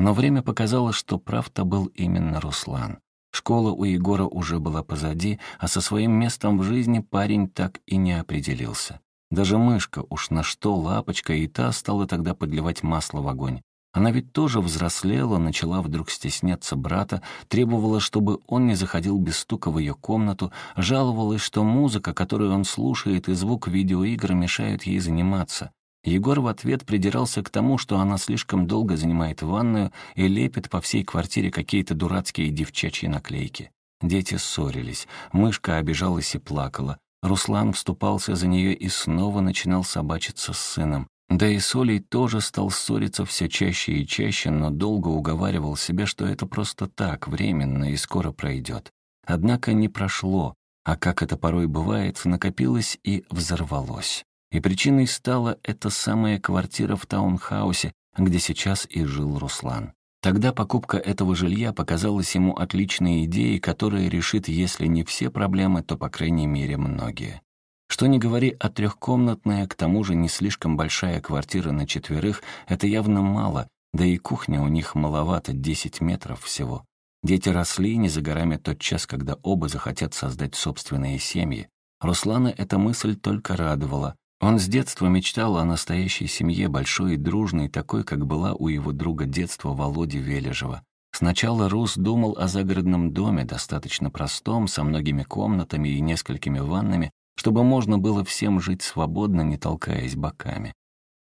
Но время показало, что прав-то был именно Руслан. Школа у Егора уже была позади, а со своим местом в жизни парень так и не определился. Даже мышка, уж на что лапочка, и та стала тогда подливать масло в огонь. Она ведь тоже взрослела, начала вдруг стесняться брата, требовала, чтобы он не заходил без стука в ее комнату, жаловалась, что музыка, которую он слушает, и звук видеоигр мешают ей заниматься. Егор в ответ придирался к тому, что она слишком долго занимает ванную и лепит по всей квартире какие-то дурацкие девчачьи наклейки. Дети ссорились, мышка обижалась и плакала. Руслан вступался за нее и снова начинал собачиться с сыном. Да и Солей тоже стал ссориться все чаще и чаще, но долго уговаривал себя, что это просто так, временно и скоро пройдет. Однако не прошло, а как это порой бывает, накопилось и взорвалось. И причиной стала эта самая квартира в таунхаусе, где сейчас и жил Руслан. Тогда покупка этого жилья показалась ему отличной идеей, которая решит, если не все проблемы, то, по крайней мере, многие. Что ни говори, а трехкомнатная, к тому же не слишком большая квартира на четверых — это явно мало, да и кухня у них маловато, 10 метров всего. Дети росли не за горами тот час, когда оба захотят создать собственные семьи. Руслана эта мысль только радовала. Он с детства мечтал о настоящей семье, большой и дружной, такой, как была у его друга детства Володи Вележева. Сначала Рус думал о загородном доме, достаточно простом, со многими комнатами и несколькими ваннами, чтобы можно было всем жить свободно, не толкаясь боками.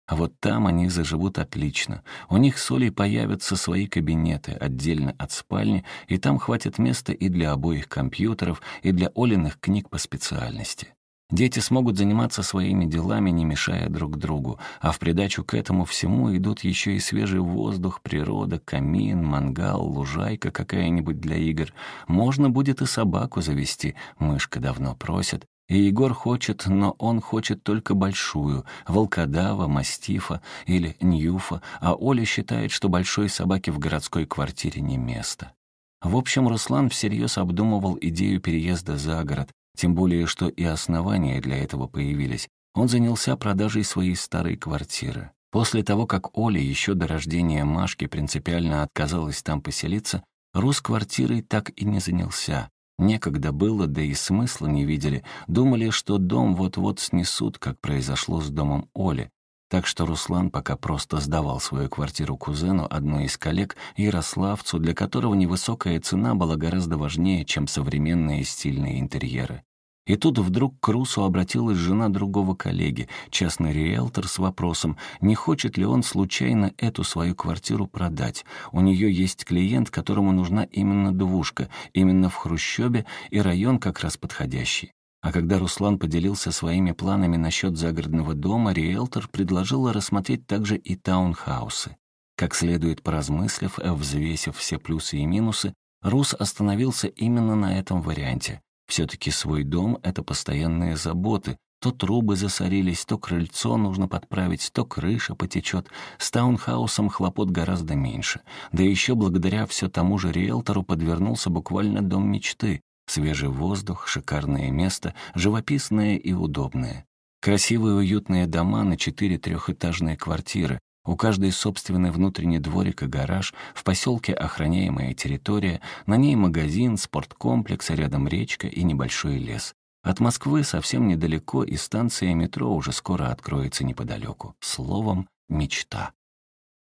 А вот там они заживут отлично. У них с Олей появятся свои кабинеты, отдельно от спальни, и там хватит места и для обоих компьютеров, и для Олиных книг по специальности. Дети смогут заниматься своими делами, не мешая друг другу, а в придачу к этому всему идут еще и свежий воздух, природа, камин, мангал, лужайка какая-нибудь для игр. Можно будет и собаку завести, мышка давно просит, и Егор хочет, но он хочет только большую, волкодава, мастифа или ньюфа, а Оля считает, что большой собаке в городской квартире не место. В общем, Руслан всерьез обдумывал идею переезда за город, тем более, что и основания для этого появились. Он занялся продажей своей старой квартиры. После того, как Оля еще до рождения Машки принципиально отказалась там поселиться, Рус квартирой так и не занялся. Некогда было, да и смысла не видели. Думали, что дом вот-вот снесут, как произошло с домом Оли. Так что Руслан пока просто сдавал свою квартиру кузену, одной из коллег, Ярославцу, для которого невысокая цена была гораздо важнее, чем современные стильные интерьеры. И тут вдруг к Русу обратилась жена другого коллеги, частный риэлтор, с вопросом, не хочет ли он случайно эту свою квартиру продать. У нее есть клиент, которому нужна именно двушка, именно в Хрущебе, и район как раз подходящий. А когда Руслан поделился своими планами насчет загородного дома, риэлтор предложила рассмотреть также и таунхаусы. Как следует поразмыслив, взвесив все плюсы и минусы, Рус остановился именно на этом варианте. Все-таки свой дом — это постоянные заботы. То трубы засорились, то крыльцо нужно подправить, то крыша потечет. С таунхаусом хлопот гораздо меньше. Да еще благодаря все тому же риэлтору подвернулся буквально дом мечты. Свежий воздух, шикарное место, живописное и удобное. Красивые уютные дома на четыре трехэтажные квартиры, у каждой собственный внутренний дворик и гараж, в поселке охраняемая территория, на ней магазин, спорткомплекс, рядом речка и небольшой лес. От Москвы совсем недалеко, и станция метро уже скоро откроется неподалеку. Словом, мечта.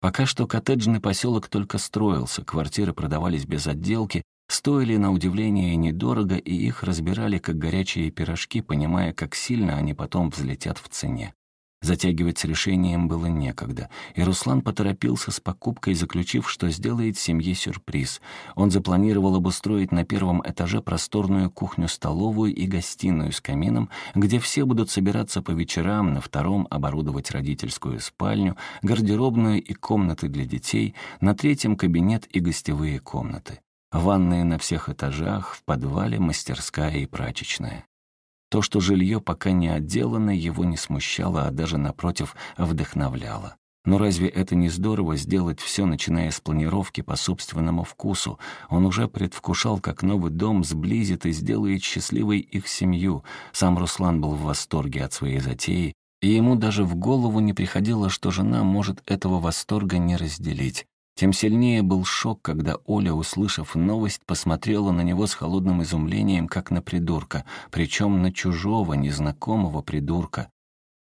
Пока что коттеджный поселок только строился, квартиры продавались без отделки, стоили на удивление недорого, и их разбирали как горячие пирожки, понимая, как сильно они потом взлетят в цене. Затягивать с решением было некогда, и Руслан поторопился с покупкой, заключив, что сделает семье сюрприз. Он запланировал обустроить на первом этаже просторную кухню-столовую и гостиную с камином, где все будут собираться по вечерам, на втором оборудовать родительскую спальню, гардеробную и комнаты для детей, на третьем кабинет и гостевые комнаты. Ванные на всех этажах, в подвале мастерская и прачечная. То, что жилье пока не отделано, его не смущало, а даже, напротив, вдохновляло. Но разве это не здорово сделать все, начиная с планировки по собственному вкусу? Он уже предвкушал, как новый дом сблизит и сделает счастливой их семью. Сам Руслан был в восторге от своей затеи, и ему даже в голову не приходило, что жена может этого восторга не разделить. Тем сильнее был шок, когда Оля, услышав новость, посмотрела на него с холодным изумлением, как на придурка, причем на чужого, незнакомого придурка.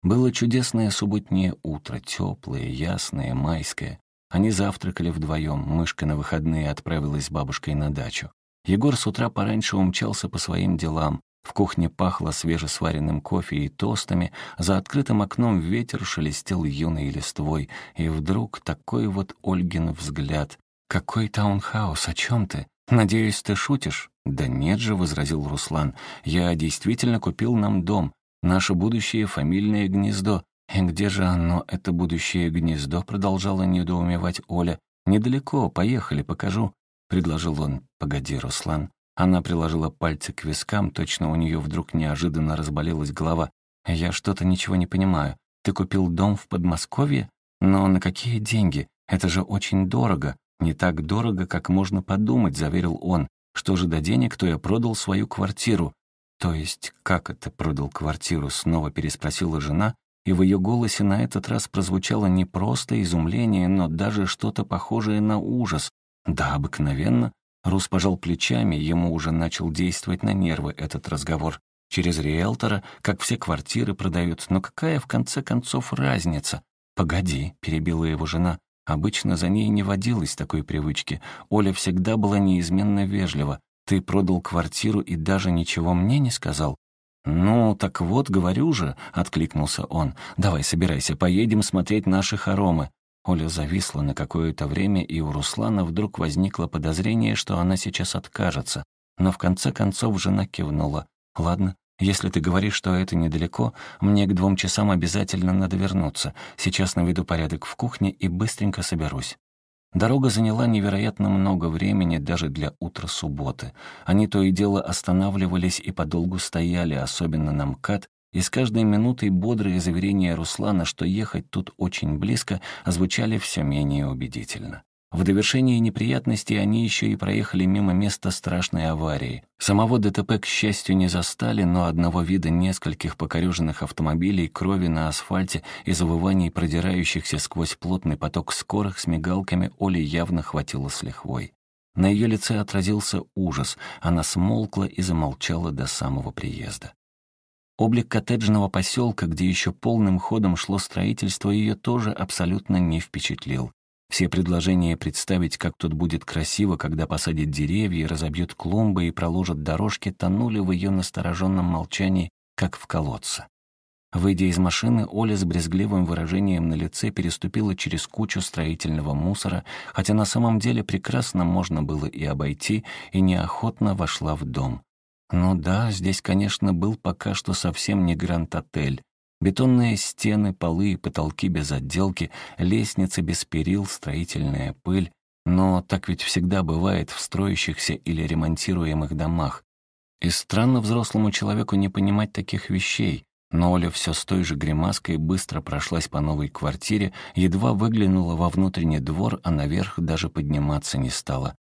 Было чудесное субботнее утро, теплое, ясное, майское. Они завтракали вдвоем, мышка на выходные отправилась с бабушкой на дачу. Егор с утра пораньше умчался по своим делам, в кухне пахло свежесваренным кофе и тостами, за открытым окном ветер шелестел юной листвой, и вдруг такой вот Ольгин взгляд. «Какой таунхаус, о чем ты? «Надеюсь, ты шутишь?» «Да нет же», — возразил Руслан. «Я действительно купил нам дом, наше будущее фамильное гнездо. И где же оно, это будущее гнездо?» — продолжала недоумевать Оля. «Недалеко, поехали, покажу», — предложил он. «Погоди, Руслан». Она приложила пальцы к вискам, точно у нее вдруг неожиданно разболелась голова. «Я что-то ничего не понимаю. Ты купил дом в Подмосковье? Но на какие деньги? Это же очень дорого. Не так дорого, как можно подумать», — заверил он. «Что же до денег, то я продал свою квартиру». «То есть, как это продал квартиру?» — снова переспросила жена, и в ее голосе на этот раз прозвучало не просто изумление, но даже что-то похожее на ужас. Да, обыкновенно. Рус пожал плечами, ему уже начал действовать на нервы этот разговор. Через риэлтора, как все квартиры продают, но какая в конце концов разница? «Погоди», — перебила его жена, Обычно за ней не водилось такой привычки. Оля всегда была неизменно вежлива. «Ты продал квартиру и даже ничего мне не сказал?» «Ну, так вот, говорю же», — откликнулся он. «Давай, собирайся, поедем смотреть наши хоромы». Оля зависла на какое-то время, и у Руслана вдруг возникло подозрение, что она сейчас откажется. Но в конце концов жена кивнула. «Ладно, если ты говоришь, что это недалеко, мне к двум часам обязательно надо вернуться. Сейчас наведу порядок в кухне и быстренько соберусь». Дорога заняла невероятно много времени даже для утра субботы. Они то и дело останавливались и подолгу стояли, особенно на МКАД, и с каждой минутой бодрые заверения Руслана, что ехать тут очень близко, звучали все менее убедительно. В довершении неприятностей они еще и проехали мимо места страшной аварии. Самого ДТП, к счастью, не застали, но одного вида нескольких покореженных автомобилей, крови на асфальте и завываний продирающихся сквозь плотный поток скорых с мигалками Оли явно хватило с лихвой. На ее лице отразился ужас, она смолкла и замолчала до самого приезда. Облик коттеджного поселка, где еще полным ходом шло строительство, ее тоже абсолютно не впечатлил. Все предложения представить, как тут будет красиво, когда посадят деревья, разобьют клумбы и проложат дорожки, тонули в ее настороженном молчании, как в колодце. Выйдя из машины, Оля с брезгливым выражением на лице переступила через кучу строительного мусора, хотя на самом деле прекрасно можно было и обойти, и неохотно вошла в дом. Ну да, здесь, конечно, был пока что совсем не гранд-отель, Бетонные стены, полы и потолки без отделки, лестницы без перил, строительная пыль. Но так ведь всегда бывает в строящихся или ремонтируемых домах. И странно взрослому человеку не понимать таких вещей. Но Оля все с той же гримаской быстро прошлась по новой квартире, едва выглянула во внутренний двор, а наверх даже подниматься не стала.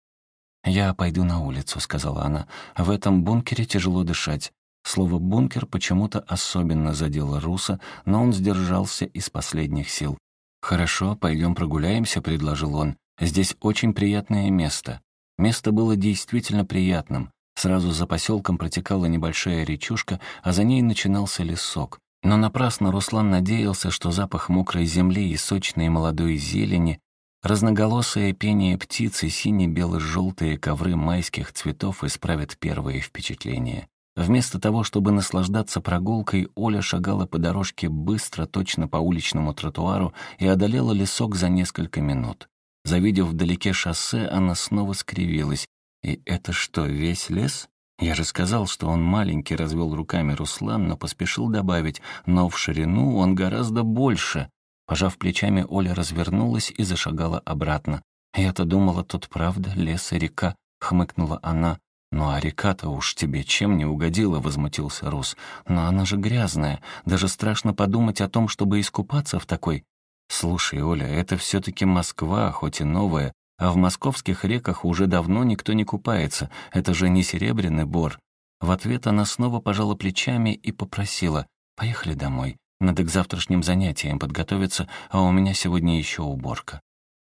«Я пойду на улицу», — сказала она. «В этом бункере тяжело дышать. Слово «бункер» почему-то особенно задело Руса, но он сдержался из последних сил. «Хорошо, пойдем прогуляемся», — предложил он. «Здесь очень приятное место». Место было действительно приятным. Сразу за поселком протекала небольшая речушка, а за ней начинался лесок. Но напрасно Руслан надеялся, что запах мокрой земли и сочной молодой зелени, разноголосое пение птиц и сине-бело-желтые ковры майских цветов исправят первые впечатления. Вместо того, чтобы наслаждаться прогулкой, Оля шагала по дорожке быстро, точно по уличному тротуару и одолела лесок за несколько минут. Завидев вдалеке шоссе, она снова скривилась. «И это что, весь лес?» «Я же сказал, что он маленький», — развел руками Руслан, но поспешил добавить, «но в ширину он гораздо больше». Пожав плечами, Оля развернулась и зашагала обратно. «Я-то думала, тут правда лес и река», — хмыкнула она. «Ну а река-то уж тебе чем не угодила?» — возмутился Рус. «Но она же грязная. Даже страшно подумать о том, чтобы искупаться в такой...» «Слушай, Оля, это все таки Москва, хоть и новая, а в московских реках уже давно никто не купается. Это же не Серебряный Бор». В ответ она снова пожала плечами и попросила «Поехали домой. Надо к завтрашним занятиям подготовиться, а у меня сегодня еще уборка».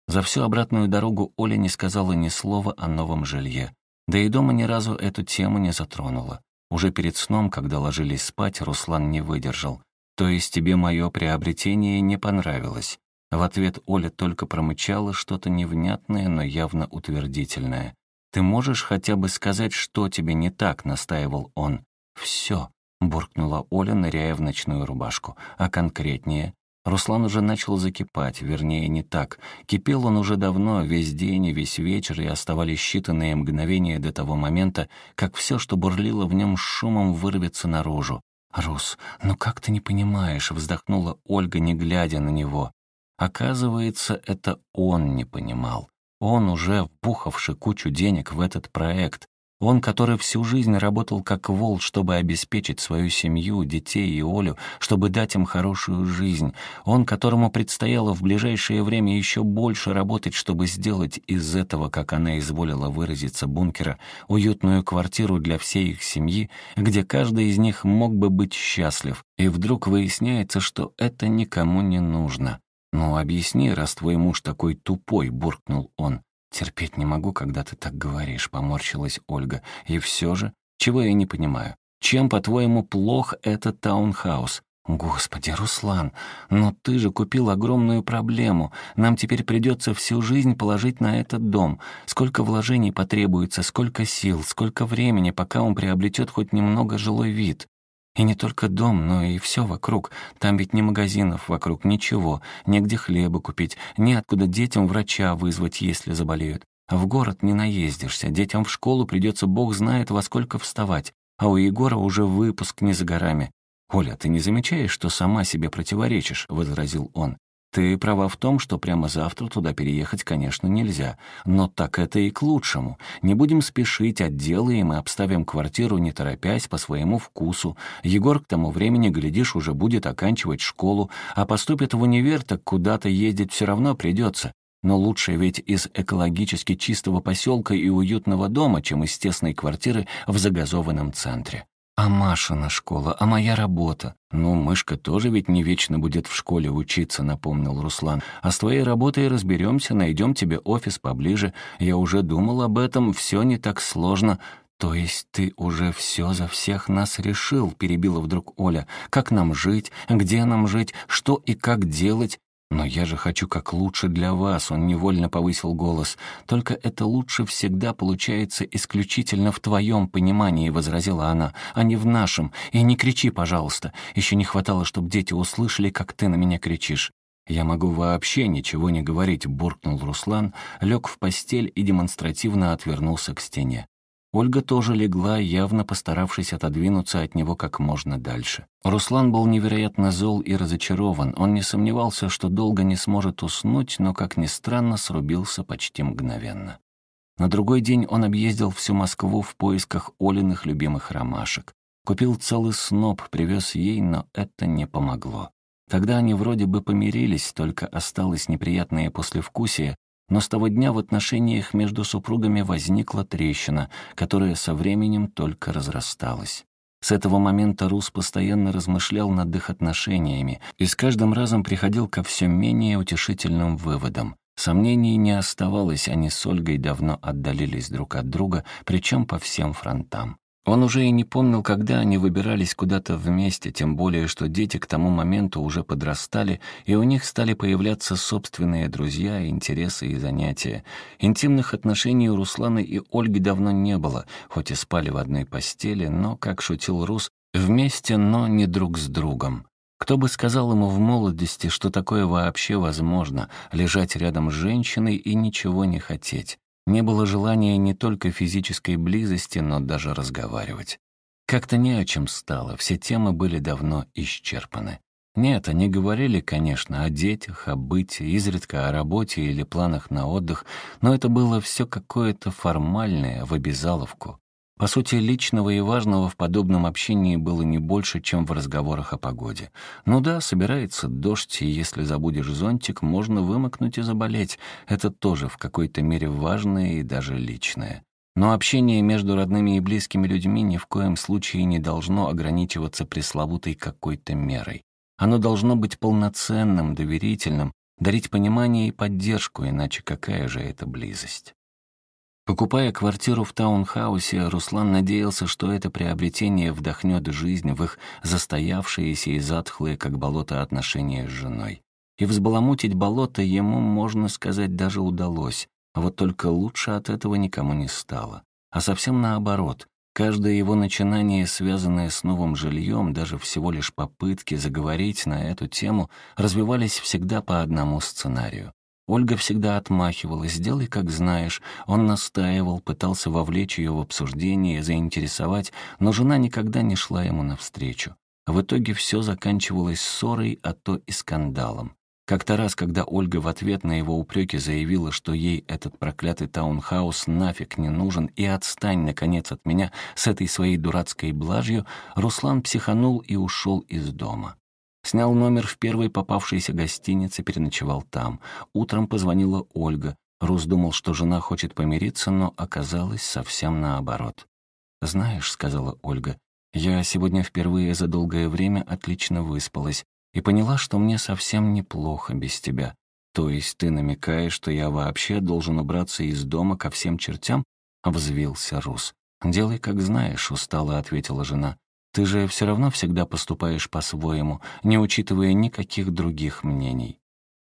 За всю обратную дорогу Оля не сказала ни слова о новом жилье. Да и дома ни разу эту тему не затронула. Уже перед сном, когда ложились спать, Руслан не выдержал. «То есть тебе мое приобретение не понравилось?» В ответ Оля только промычала что-то невнятное, но явно утвердительное. «Ты можешь хотя бы сказать, что тебе не так?» — настаивал он. «Все», — буркнула Оля, ныряя в ночную рубашку. «А конкретнее?» Руслан уже начал закипать, вернее, не так. Кипел он уже давно, весь день и весь вечер, и оставались считанные мгновения до того момента, как все, что бурлило в нем шумом, вырвется наружу. «Рус, ну как ты не понимаешь?» — вздохнула Ольга, не глядя на него. Оказывается, это он не понимал. Он, уже вбухавший кучу денег в этот проект, он, который всю жизнь работал как вол, чтобы обеспечить свою семью, детей и Олю, чтобы дать им хорошую жизнь. Он, которому предстояло в ближайшее время еще больше работать, чтобы сделать из этого, как она изволила выразиться, бункера, уютную квартиру для всей их семьи, где каждый из них мог бы быть счастлив. И вдруг выясняется, что это никому не нужно. «Ну, объясни, раз твой муж такой тупой», — буркнул он. «Терпеть не могу, когда ты так говоришь», — поморщилась Ольга. «И все же, чего я не понимаю? Чем, по-твоему, плох этот таунхаус?» «Господи, Руслан, но ты же купил огромную проблему. Нам теперь придется всю жизнь положить на этот дом. Сколько вложений потребуется, сколько сил, сколько времени, пока он приобретет хоть немного жилой вид. И не только дом, но и все вокруг. Там ведь ни магазинов вокруг, ничего. Негде хлеба купить, неоткуда детям врача вызвать, если заболеют. В город не наездишься, детям в школу придется бог знает во сколько вставать, а у Егора уже выпуск не за горами. «Оля, ты не замечаешь, что сама себе противоречишь?» — возразил он. Ты права в том, что прямо завтра туда переехать, конечно, нельзя. Но так это и к лучшему. Не будем спешить, отделаем и обставим квартиру, не торопясь, по своему вкусу. Егор к тому времени, глядишь, уже будет оканчивать школу, а поступит в универ, так куда-то ездить все равно придется. Но лучше ведь из экологически чистого поселка и уютного дома, чем из тесной квартиры в загазованном центре. «А Машина школа, а моя работа?» «Ну, мышка тоже ведь не вечно будет в школе учиться», — напомнил Руслан. «А с твоей работой разберемся, найдем тебе офис поближе. Я уже думал об этом, все не так сложно». «То есть ты уже все за всех нас решил?» — перебила вдруг Оля. «Как нам жить? Где нам жить? Что и как делать? «Но я же хочу как лучше для вас», — он невольно повысил голос. «Только это лучше всегда получается исключительно в твоем понимании», — возразила она, «а не в нашем. И не кричи, пожалуйста. Еще не хватало, чтобы дети услышали, как ты на меня кричишь». «Я могу вообще ничего не говорить», — буркнул Руслан, лег в постель и демонстративно отвернулся к стене. Ольга тоже легла, явно постаравшись отодвинуться от него как можно дальше. Руслан был невероятно зол и разочарован. Он не сомневался, что долго не сможет уснуть, но, как ни странно, срубился почти мгновенно. На другой день он объездил всю Москву в поисках Олиных любимых ромашек. Купил целый сноп, привез ей, но это не помогло. Тогда они вроде бы помирились, только осталось неприятное послевкусие, но с того дня в отношениях между супругами возникла трещина, которая со временем только разрасталась. С этого момента Рус постоянно размышлял над их отношениями и с каждым разом приходил ко все менее утешительным выводам. Сомнений не оставалось, они с Ольгой давно отдалились друг от друга, причем по всем фронтам. Он уже и не помнил, когда они выбирались куда-то вместе, тем более, что дети к тому моменту уже подрастали, и у них стали появляться собственные друзья, интересы и занятия. Интимных отношений у Руслана и Ольги давно не было, хоть и спали в одной постели, но, как шутил Рус, вместе, но не друг с другом. Кто бы сказал ему в молодости, что такое вообще возможно — лежать рядом с женщиной и ничего не хотеть? Не было желания не только физической близости, но даже разговаривать. Как-то не о чем стало, все темы были давно исчерпаны. Нет, они говорили, конечно, о детях, о быте, изредка о работе или планах на отдых, но это было все какое-то формальное, в обязаловку. По сути, личного и важного в подобном общении было не больше, чем в разговорах о погоде. Ну да, собирается дождь, и если забудешь зонтик, можно вымокнуть и заболеть. Это тоже в какой-то мере важное и даже личное. Но общение между родными и близкими людьми ни в коем случае не должно ограничиваться пресловутой какой-то мерой. Оно должно быть полноценным, доверительным, дарить понимание и поддержку, иначе какая же это близость? Покупая квартиру в таунхаусе, Руслан надеялся, что это приобретение вдохнет жизнь в их застоявшиеся и затхлые, как болото, отношения с женой. И взбаламутить болото ему, можно сказать, даже удалось. А вот только лучше от этого никому не стало. А совсем наоборот. Каждое его начинание, связанное с новым жильем, даже всего лишь попытки заговорить на эту тему, развивались всегда по одному сценарию. Ольга всегда отмахивалась, сделай как знаешь. Он настаивал, пытался вовлечь ее в обсуждение, заинтересовать, но жена никогда не шла ему навстречу. В итоге все заканчивалось ссорой, а то и скандалом. Как-то раз, когда Ольга в ответ на его упреки заявила, что ей этот проклятый таунхаус нафиг не нужен и отстань, наконец, от меня с этой своей дурацкой блажью, Руслан психанул и ушел из дома. Снял номер в первой попавшейся гостинице, переночевал там. Утром позвонила Ольга. Рус думал, что жена хочет помириться, но оказалось совсем наоборот. «Знаешь», — сказала Ольга, — «я сегодня впервые за долгое время отлично выспалась и поняла, что мне совсем неплохо без тебя. То есть ты намекаешь, что я вообще должен убраться из дома ко всем чертям?» — взвился Рус. «Делай, как знаешь», — устало ответила жена. «Ты же все равно всегда поступаешь по-своему, не учитывая никаких других мнений».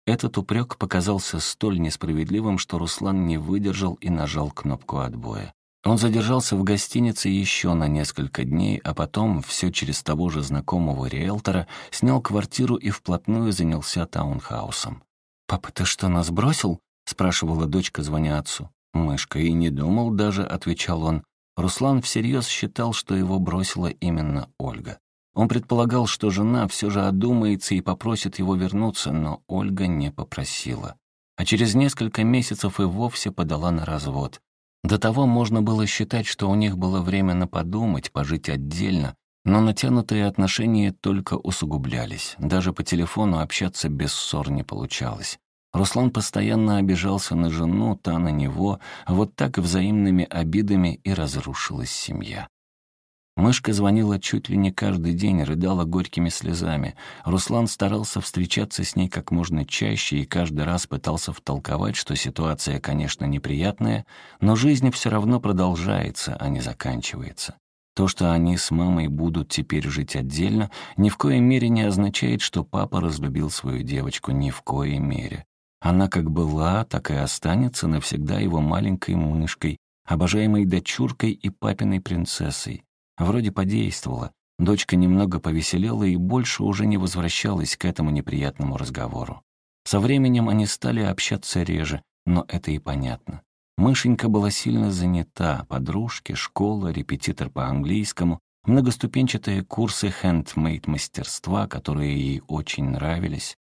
Этот упрек показался столь несправедливым, что Руслан не выдержал и нажал кнопку отбоя. Он задержался в гостинице еще на несколько дней, а потом, все через того же знакомого риэлтора, снял квартиру и вплотную занялся таунхаусом. «Папа, ты что, нас бросил?» — спрашивала дочка, звоня отцу. «Мышка, и не думал даже», — отвечал он. Руслан всерьез считал, что его бросила именно Ольга. Он предполагал, что жена все же одумается и попросит его вернуться, но Ольга не попросила. А через несколько месяцев и вовсе подала на развод. До того можно было считать, что у них было время на подумать, пожить отдельно, но натянутые отношения только усугублялись. Даже по телефону общаться без ссор не получалось. Руслан постоянно обижался на жену, та на него, вот так взаимными обидами и разрушилась семья. Мышка звонила чуть ли не каждый день, рыдала горькими слезами. Руслан старался встречаться с ней как можно чаще и каждый раз пытался втолковать, что ситуация, конечно, неприятная, но жизнь все равно продолжается, а не заканчивается. То, что они с мамой будут теперь жить отдельно, ни в коей мере не означает, что папа разлюбил свою девочку, ни в коей мере. Она как была, так и останется навсегда его маленькой мышкой, обожаемой дочуркой и папиной принцессой. Вроде подействовало. Дочка немного повеселела и больше уже не возвращалась к этому неприятному разговору. Со временем они стали общаться реже, но это и понятно. Мышенька была сильно занята, подружки, школа, репетитор по английскому, многоступенчатые курсы хендмейд-мастерства, которые ей очень нравились.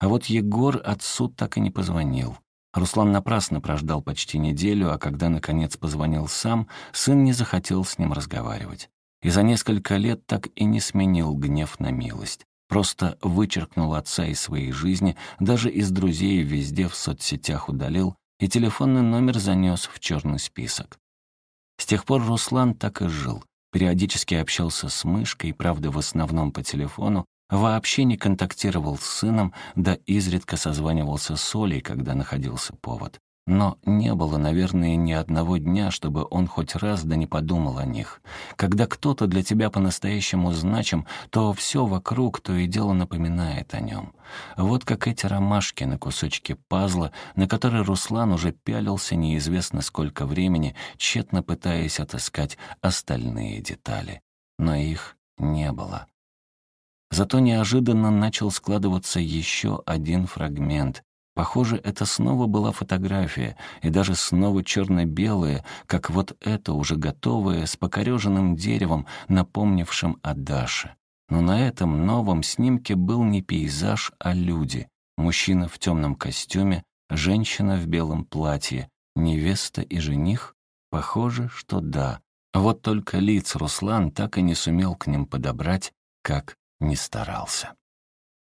А вот Егор отцу так и не позвонил. Руслан напрасно прождал почти неделю, а когда, наконец, позвонил сам, сын не захотел с ним разговаривать. И за несколько лет так и не сменил гнев на милость. Просто вычеркнул отца из своей жизни, даже из друзей везде в соцсетях удалил и телефонный номер занес в черный список. С тех пор Руслан так и жил. Периодически общался с мышкой, правда, в основном по телефону, Вообще не контактировал с сыном, да изредка созванивался с Олей, когда находился повод. Но не было, наверное, ни одного дня, чтобы он хоть раз да не подумал о них. Когда кто-то для тебя по-настоящему значим, то все вокруг то и дело напоминает о нем. Вот как эти ромашки на кусочке пазла, на который Руслан уже пялился неизвестно сколько времени, тщетно пытаясь отыскать остальные детали. Но их не было. Зато неожиданно начал складываться еще один фрагмент. Похоже, это снова была фотография, и даже снова черно-белая, как вот это уже готовое, с покореженным деревом, напомнившим о Даше. Но на этом новом снимке был не пейзаж, а люди. Мужчина в темном костюме, женщина в белом платье, невеста и жених? Похоже, что да. Вот только лиц Руслан так и не сумел к ним подобрать, как не старался.